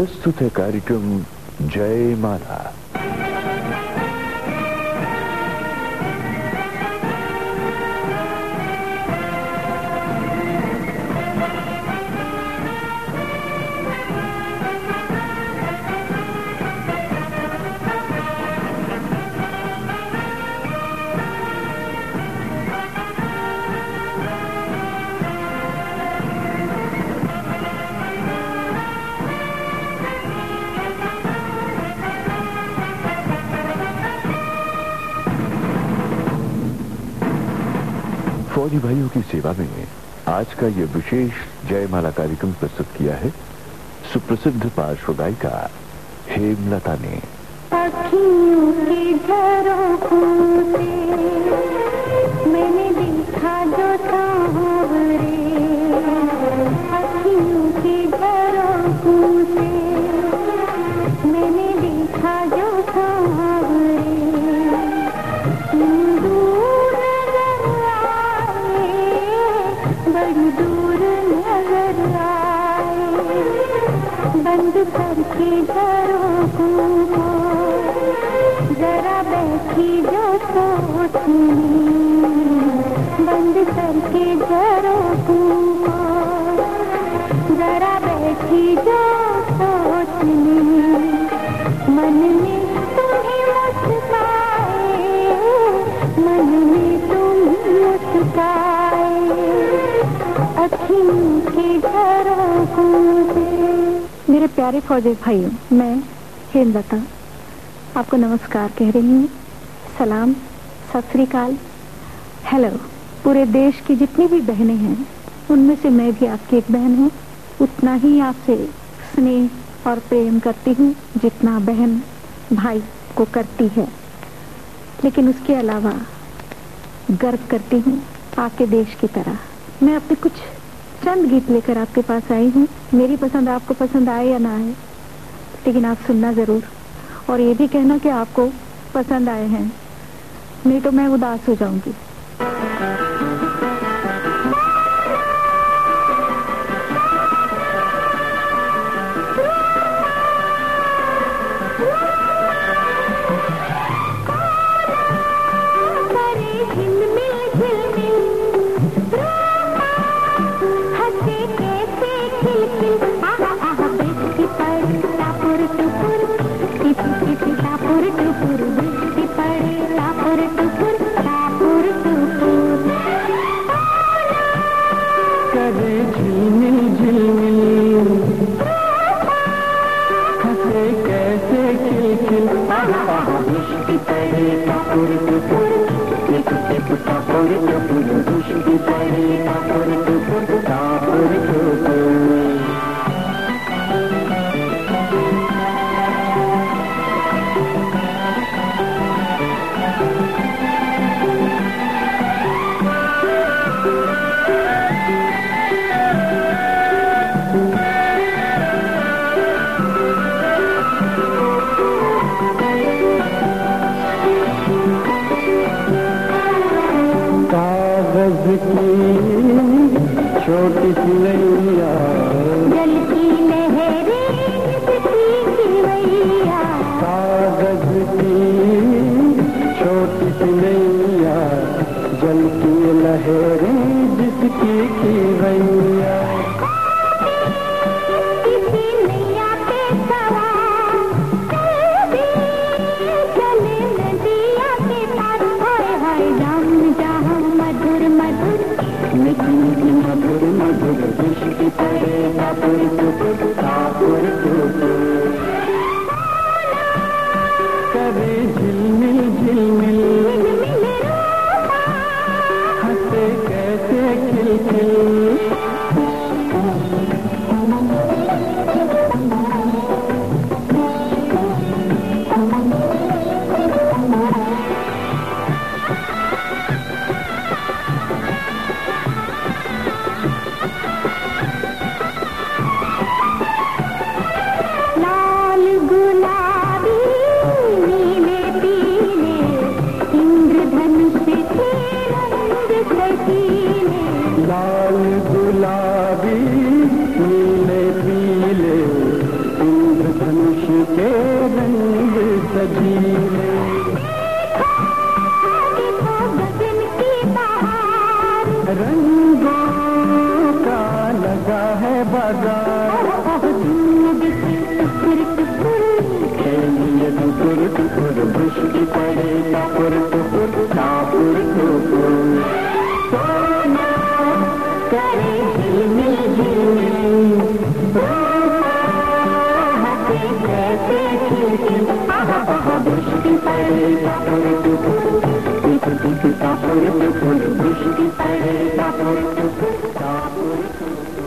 प्रस्तुत है कार्यक्रम जय माला फौजी भाइयों की सेवा में आज का यह विशेष जयमाला कार्यक्रम प्रस्तुत किया है सुप्रसिद्ध पार्श्व गायिका हेमलता ने। से मैंने देखा जो सांवरे बंद करके को जरा बैठी जो मन में तुम्हें मुस्काए मन में तुम मुस्काए के मेरे प्यारे फौजी भाइयों, मैं हेमलता, आपको नमस्कार कह रही हूँ। सलाम। सत श्रीकाल हेलो, पूरे देश की जितनी भी बहनें हैं, उनमें से मैं भी आपकी एक बहन हूँ। उतना ही आपसे स्नेह और प्रेम करती हूँ जितना बहन भाई को करती है। लेकिन उसके अलावा गर्व करती हूँ आपके देश की तरह। मैं अपने कुछ चंद गीत लेकर आपके पास आई हूँ। मेरी पसंद आपको पसंद आए या ना आए, लेकिन आप सुनना ज़रूर। और ये भी कहना कि आपको पसंद आए हैं। नहीं तो मैं उदास हो जाऊँगी।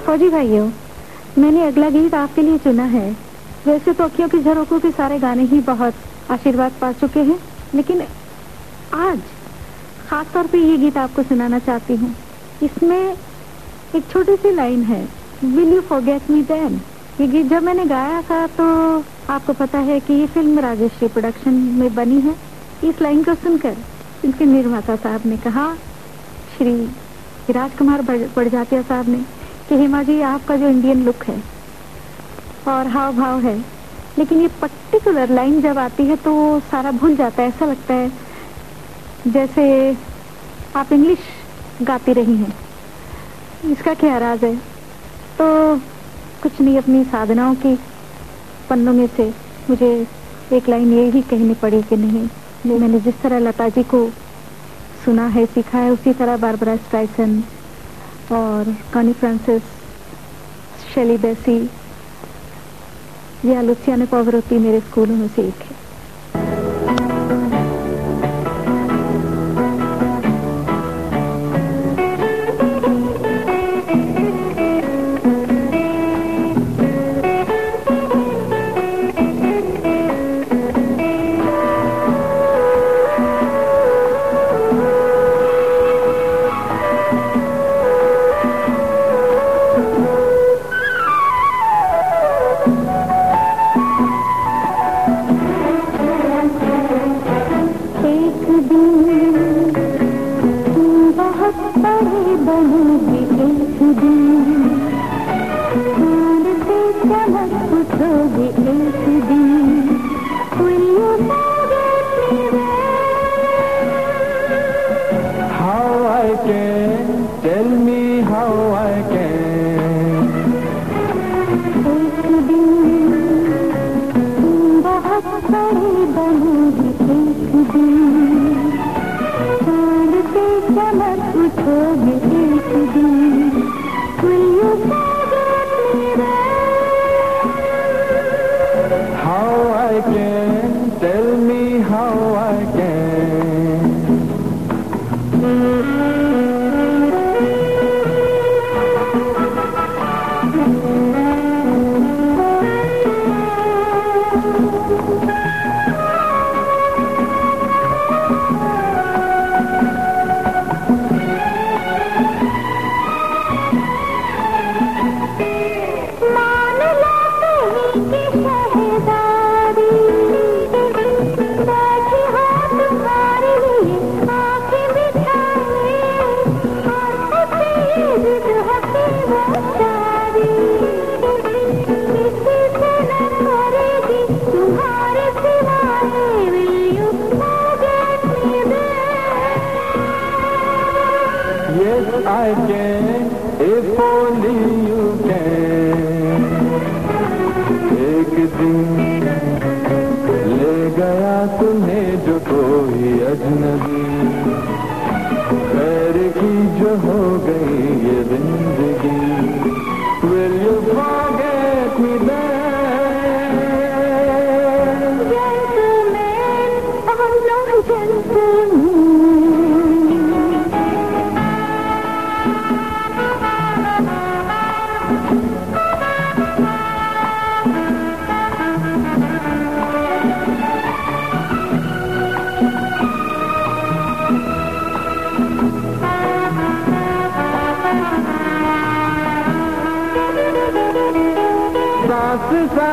फौजी भाइयों, मैंने अगला गीत आपके लिए चुना है। वैसे तो अखियों की झरोकों के सारे गाने ही बहुत आशीर्वाद पा चुके हैं, लेकिन आज खास तौर पे ये गीत आपको सुनाना चाहती हूँ। इसमें एक छोटी सी लाइन है will you forget me then ये गीत जब मैंने गाया था तो आपको पता है कि ये फ़िल्म राजेश्री प्रोडक्शन में बनी है। इस लाइन को सुनकर इनके निर्माता साहब ने कहा, श्री राजकुमार बड़जातिया साहब ने, कि हेमा जी, आपका जो इंडियन लुक है, और हाव भाव है, लेकिन ये पर्टिकुलर लाइन जब आती है तो सारा भूल जाता है, ऐसा लगता है जैसे आप इंग्लिश गाती रही हैं। इसका क्या राज है? तो कुछ नहीं, अपनी साधनाओं की पन्नों में से मुझे एक लाइन ये ही कहनी पड़ी कि नहीं, मैंने जिस तरह लता जी को सुना है, सीखा है, उसी तरह बारबरा स्ट्राइसन और कॉनी फ्रांसिस, शेली बेसी, या लुसियाना पावरोती मेरे स्कूलों में से एक है।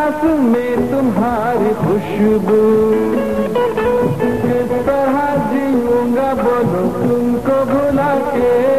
सांस में तुम्हारी खुशबू। किस तरह जीऊँगा बोलो तुमको भुला के।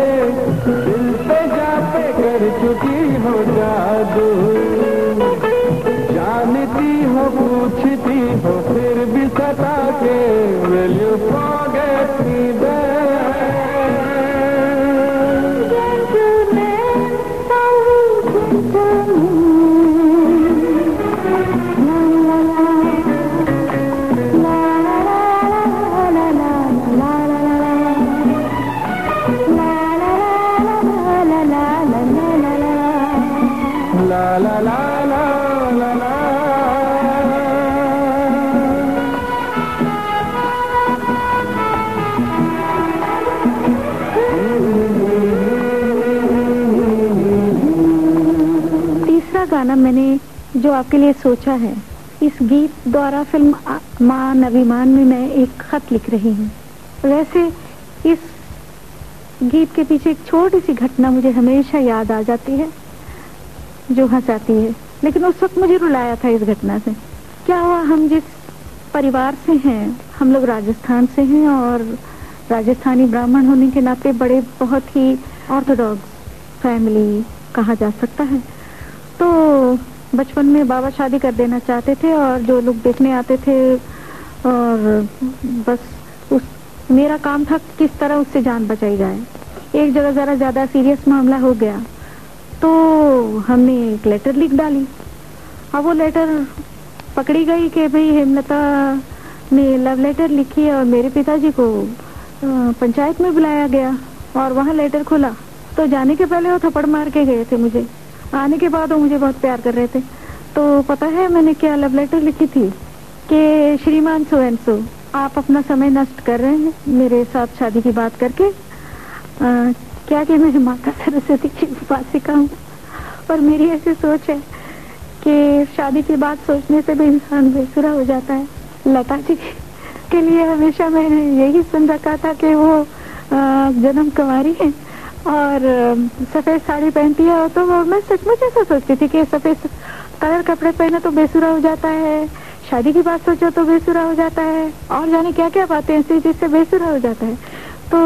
आपके लिए सोचा है। इस गीत द्वारा फ़िल्म आ- मान अभिमान में मैं एक खत लिख रही हूँ। वैसे इस गीत के पीछे एक छोटी सी घटना मुझे हमेशा याद आ जाती है, जो हंसाती है। लेकिन उस वक्त मुझे रुलाया था इस घटना से। क्या हुआ? हम जिस परिवार से हैं, हम लोग राजस्थान से हैं और राजस्थानी ब्राह्मण होने के नाते बड़े बहुत ही ऑर्थोडॉक्स फैमिली कहा जा सकता है। तो बचपन में बाबा शादी कर देना चाहते थे और जो लोग देखने आते थे और बस उस, मेरा काम था किस तरह उससे जान बचाई जाए। एक जगह जरा ज़्यादा सीरियस मामला हो गया तो हमने एक लेटर लिख डाली। अब वो लेटर पकड़ी गई कि भाई हेमलता ने लव लेटर लिखी और मेरे पिताजी को पंचायत में बुलाया गया और वहाँ लेटर खुला। तो जाने के पहले वो थप्पड़ मार के गए थे मुझे। आने के बाद वो मुझे बहुत प्यार कर रहे थे। तो पता है मैंने क्या लव लेटर लिखी थी? कि श्रीमान सो एंड सो आप अपना समय नष्ट कर रहे हैं मेरे साथ शादी की बात करके। अ, क्या कि मैं माता सरस्वती की उपासिका हूँ। और मेरी ऐसी सोच है कि शादी की बात सोचने से भी इंसान बेसुरा हो जाता है। लता जी के लिए हमेशा मैंने यही सुन रखा था कि वो जन्म कुमारी है। और सफ़ेद साड़ी पहनती है तो मैं सचमुच ऐसा सोचती थी कि सफ़ेद कलर कपड़े पहने तो बेसुरा हो जाता है, शादी की बात सोचो तो बेसुरा हो जाता है, और जाने क्या क्या बातें ऐसी जिससे बेसुरा हो जाता है। तो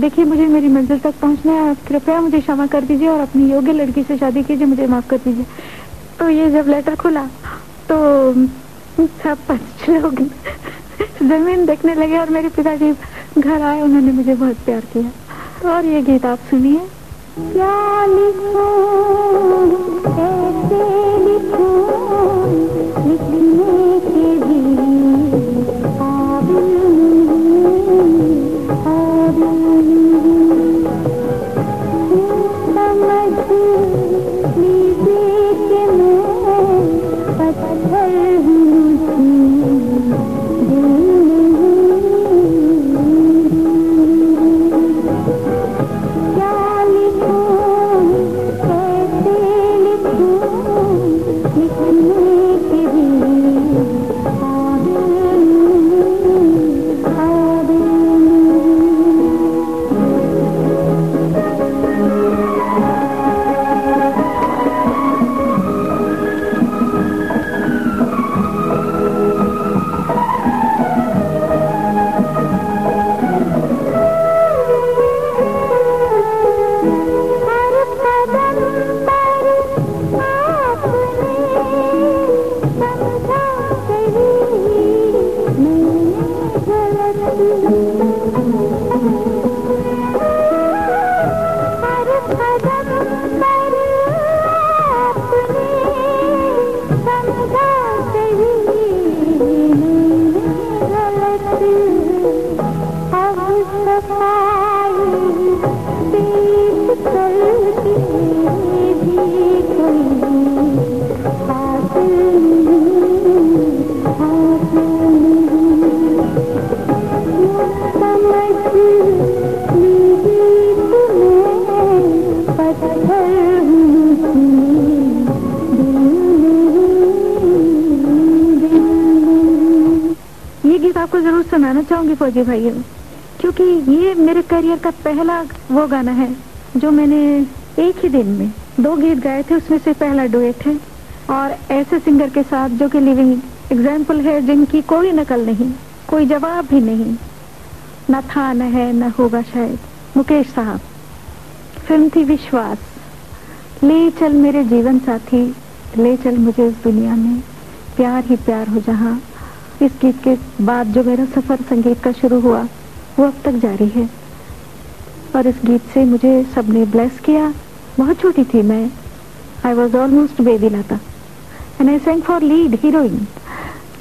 देखिए मुझे मेरी मंजिल तक पहुँचना है कृपया मुझे क्षमा कर दीजिए और अपनी योग्य लड़की से शादी कीजिए, मुझे माफ़ कर दीजिए। तो ये जब लेटर खुला तो सब पंच लोग ज़मीन देखने लगे और मेरे पिताजी घर आए, उन्होंने मुझे बहुत प्यार किया। और ये गीत आप सुनिए। क्या लिखूं कैसे लिखूं। आपको ज़रूर सुनाना चाहूँगी फौजी भाइयों। क्योंकि ये मेरे करियर का पहला वो गाना है, जो मैंने एक ही दिन में दो गीत गाए थे, उसमें से पहला डुएट है। और ऐसे सिंगर के साथ, जो कि लिविंग एग्ज़ाम्पल है, जिनकी कोई नकल नहीं, कोई जवाब भी नहीं। न था, न है, न होगा शायद, मुकेश साहब। फ़िल्म थी विश्वास। ले चल मेरे जीवन साथी, ले चल मुझे इस दुनिया में। प्यार ही प्यार हो जहाँ। इस गीत के बाद जो मेरा सफ़र संगीत का शुरू हुआ वो अब तक जारी है। और इस गीत से मुझे सबने ब्लेस किया। बहुत छोटी थी मैं। आई वॉज़ ऑलमोस्ट बेबी लाता and I sang for lead heroine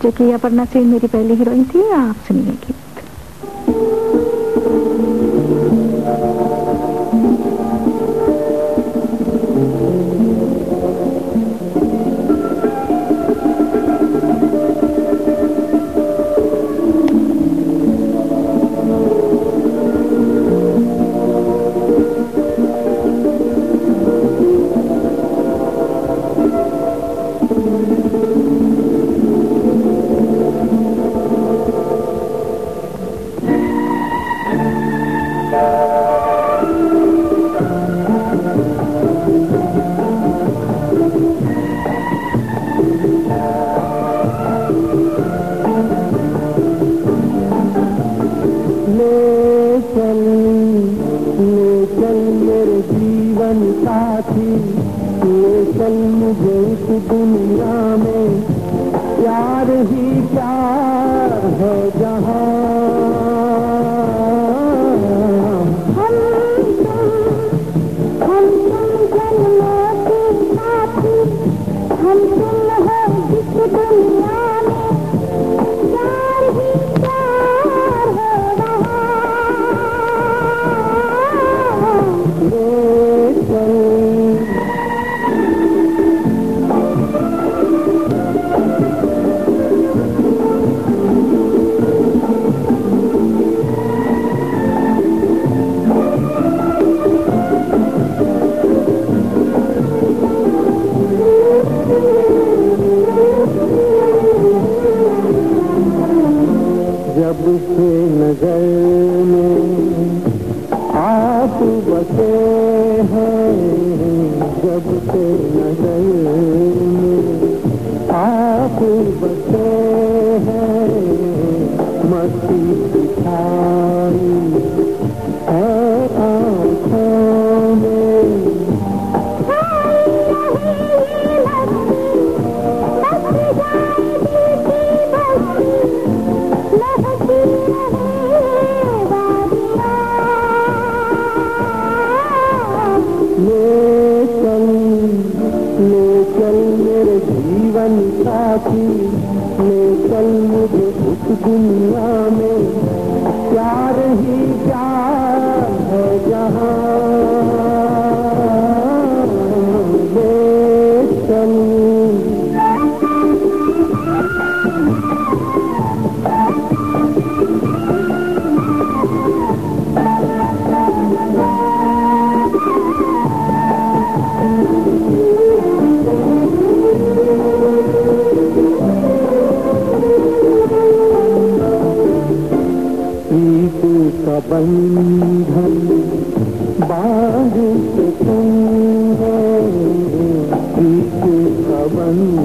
जो कि अपर्णा सिंह मेरी पहली हीरोइन थी, आप सुनिए में प्यार ही प्यार है जहाँ। गए में आप बसे हैं जब से नज़र में आप बसे हैं मस्ती you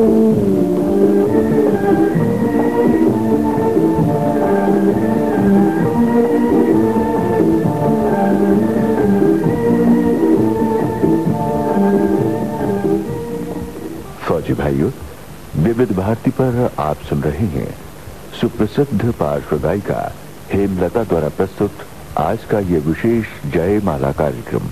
विद भारती पर आप सुन रहे हैं सुप्रसिद्ध पार्श्व गायिका हेमलता द्वारा प्रस्तुत आज का ये विशेष जय माला कार्यक्रम।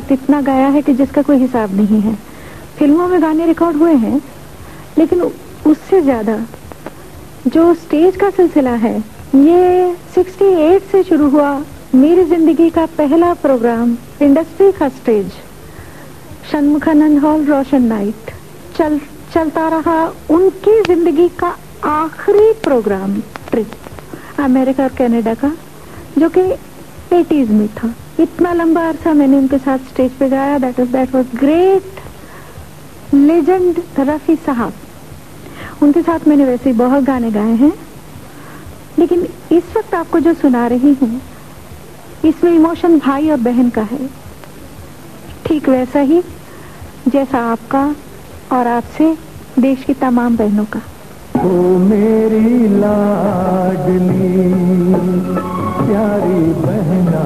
साथ इतना गाया है कि जिसका कोई हिसाब नहीं है। फ़िल्मों में गाने रिकॉर्ड हुए हैं, लेकिन उससे ज़्यादा जो स्टेज का सिलसिला है, ये 68 से शुरू हुआ मेरी ज़िंदगी का पहला प्रोग्राम इंडस्ट्री का stage Shanmukhananda hall Roshan night. चल, चलता रहा उनकी ज़िंदगी का आखिरी प्रोग्राम ट्रिप अमेरिका और कनाडा का, जो कि 80s में था। इतना लंबा अरसा मैंने उनके साथ स्टेज पे गाया that is that was great legend Rafi Sahab, उनके साथ मैंने वैसे बहुत गाने गाए हैं, लेकिन इस वक्त आपको जो सुना रही हूँ, इसमें इमोशन भाई और बहन का है। ठीक वैसा ही जैसा आपका और आपसे देश की तमाम बहनों का। ओ मेरी लाडली, प्यारी बहना।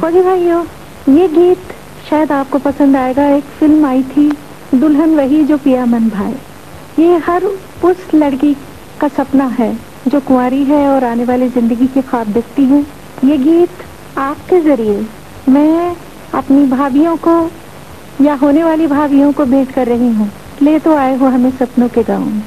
फौजी भाइयों, ये गीत शायद आपको पसंद आएगा। एक फ़िल्म आई थी, दुल्हन वही जो पिया मन भाई ये हर उस लड़की का सपना है, जो कुंवारी है और आने वाली ज़िंदगी के ख्वाब देखती है। ये गीत आपके ज़रिए मैं अपनी भाभियों को या होने वाली भाभियों को भेंट कर रही हूँ। ले तो आए हो हमें सपनों के गाँव। में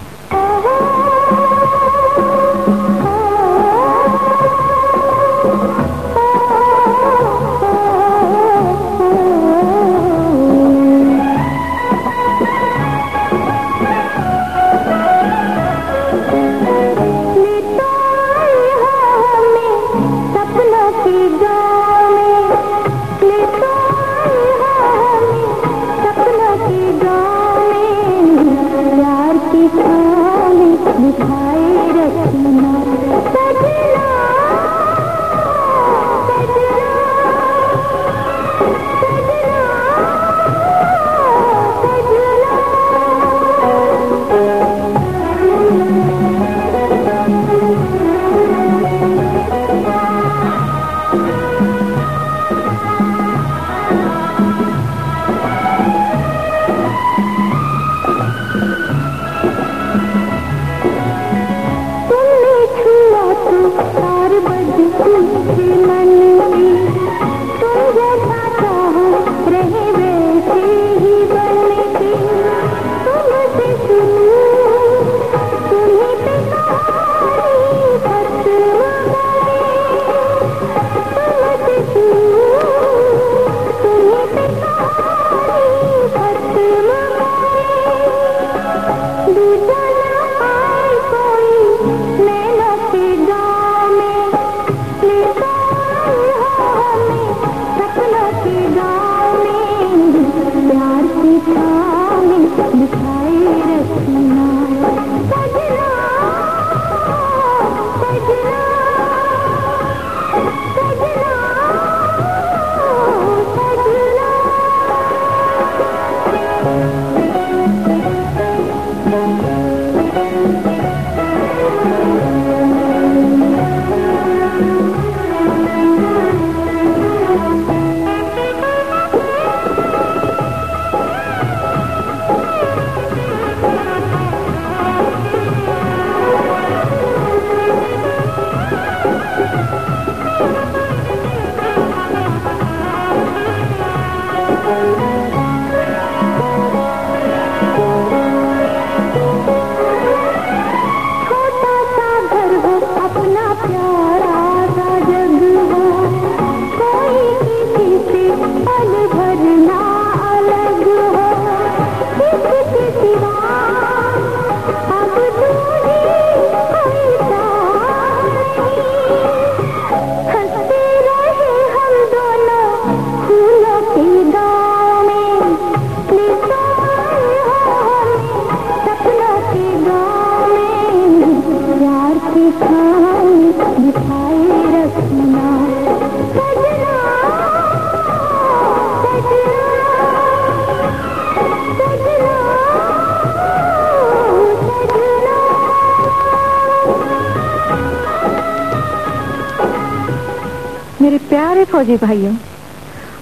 फौजी भाइयों,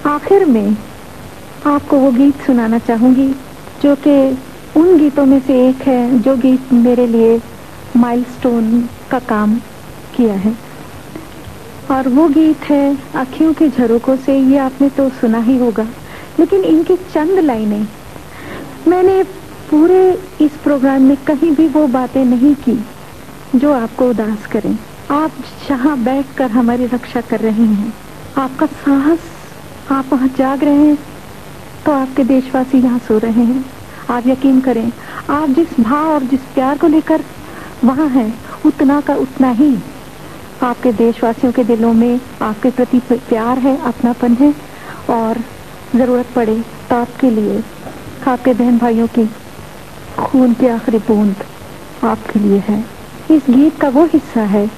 आखिर में आपको वो गीत सुनाना चाहूँगी जो कि उन गीतों में से एक है जो गीत मेरे लिए माइलस्टोन का काम किया है। और वो गीत है अखियों के झरोकों से, ये आपने तो सुना ही होगा, लेकिन इनकी चंद लाइनें। मैंने पूरे इस प्रोग्राम में कहीं भी वो बातें नहीं की जो आपको उदास करें। आप जहाँ बैठकर हमारी रक्षा कर रहे हैं आपका साहस, आप वहाँ जाग रहे हैं तो आपके देशवासी यहाँ सो रहे हैं। आप यकीन करें, आप जिस भाव और जिस प्यार को लेकर वहाँ हैं, उतना का उतना ही आपके देशवासियों के दिलों में आपके प्रति प्यार है, अपनापन है, और ज़रूरत पड़े तो आपके लिए, आपके बहन भाइयों की खून की आखिरी बूंद आपके लिए है। इस गीत का वो हिस्सा है,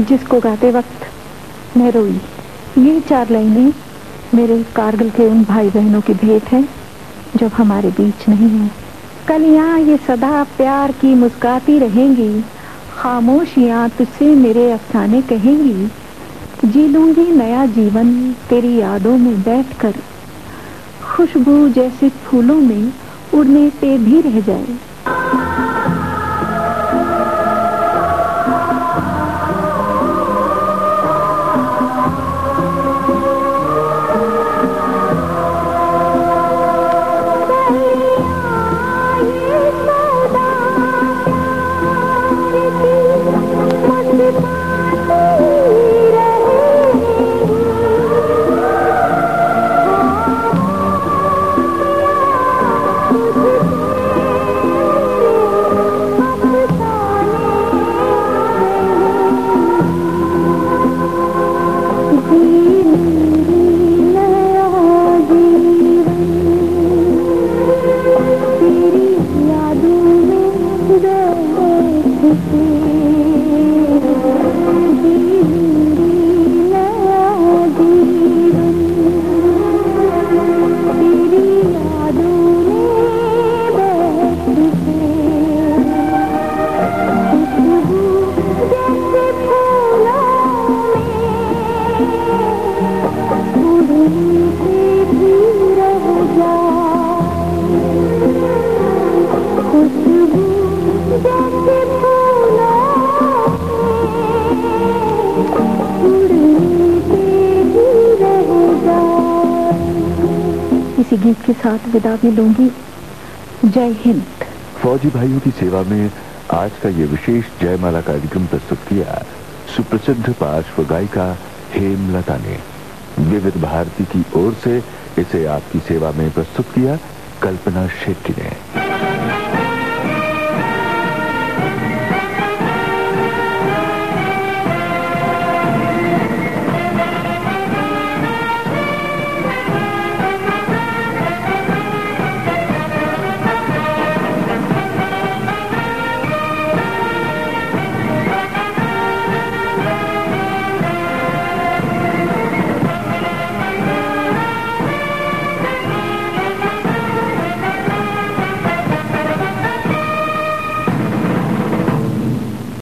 जिसको गाते वक्त मैं रोई। ये चार लाइनें मेरे कारगिल के उन भाई बहनों की भेंट है जो हमारे बीच नहीं है। कलियाँ ये सदा प्यार की मुस्काती रहेंगी, खामोशियाँ तुझसे मेरे अफसाने कहेंगी। जी लूँगी नया जीवन तेरी यादों में बैठकर। खुशबू जैसे फूलों में उड़ने पे भी रह जाए। इसी गीत के साथ विदा भी लूँगी। जय हिंद। फौजी भाइयों की सेवा में आज का ये विशेष जयमाला कार्यक्रम प्रस्तुत किया सुप्रसिद्ध पार्श्व गायिका हेमलता ने। विविध भारती की ओर से इसे आपकी सेवा में प्रस्तुत किया कल्पना शेट्टी ने।